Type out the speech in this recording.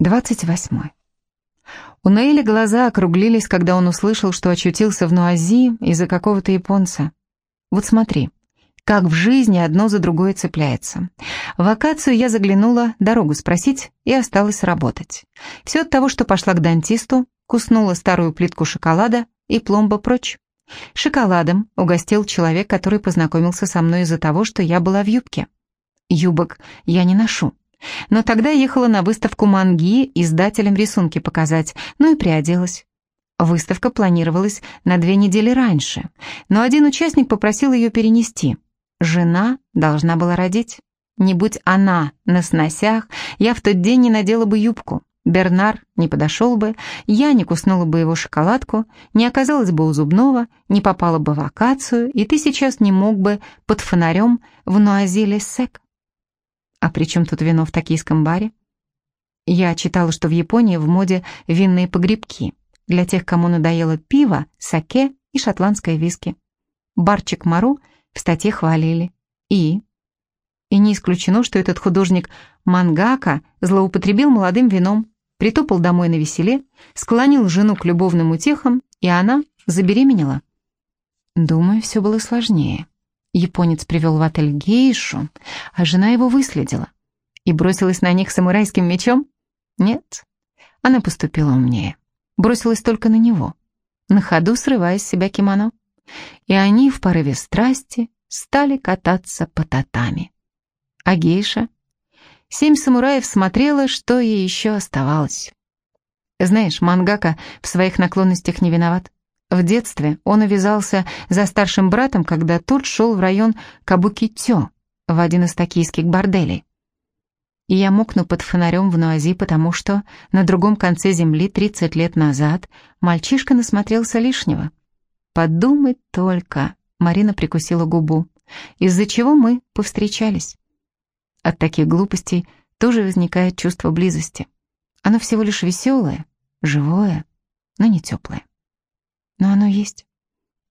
28. У Наэля глаза округлились, когда он услышал, что очутился в Нуази из-за какого-то японца. Вот смотри, как в жизни одно за другое цепляется. В вакацию я заглянула дорогу спросить и осталась работать. Все от того, что пошла к дантисту, куснула старую плитку шоколада и пломба прочь. Шоколадом угостил человек, который познакомился со мной из-за того, что я была в юбке. Юбок я не ношу. Но тогда ехала на выставку манги издателям рисунки показать, ну и приоделась. Выставка планировалась на две недели раньше, но один участник попросил ее перенести. Жена должна была родить. Не будь она на сносях, я в тот день не надела бы юбку. Бернар не подошел бы, я не куснула бы его шоколадку, не оказалась бы у зубного, не попала бы в акацию, и ты сейчас не мог бы под фонарем в Нуазиле Сек. При чем тут вино в токийском баре? Я читала, что в Японии в моде винные погребки для тех, кому надоело пиво, саке и шотландское виски. Барчик Мару в статье хвалили. И? И не исключено, что этот художник Мангака злоупотребил молодым вином, притопал домой на веселе, склонил жену к любовным утехам, и она забеременела. Думаю, все было сложнее. Японец привел в отель гейшу, а жена его выследила. И бросилась на них самурайским мечом? Нет, она поступила умнее. Бросилась только на него, на ходу срывая с себя кимоно. И они в порыве страсти стали кататься по татами. А гейша? Семь самураев смотрела, что ей еще оставалось. Знаешь, мангака в своих наклонностях не виноват. В детстве он увязался за старшим братом, когда тот шел в район Кабукитё, в один из токийских борделей. И я мокну под фонарем в Нуази, потому что на другом конце земли 30 лет назад мальчишка насмотрелся лишнего. Подумать только, Марина прикусила губу, из-за чего мы повстречались. От таких глупостей тоже возникает чувство близости. Оно всего лишь веселое, живое, но не теплое но оно есть.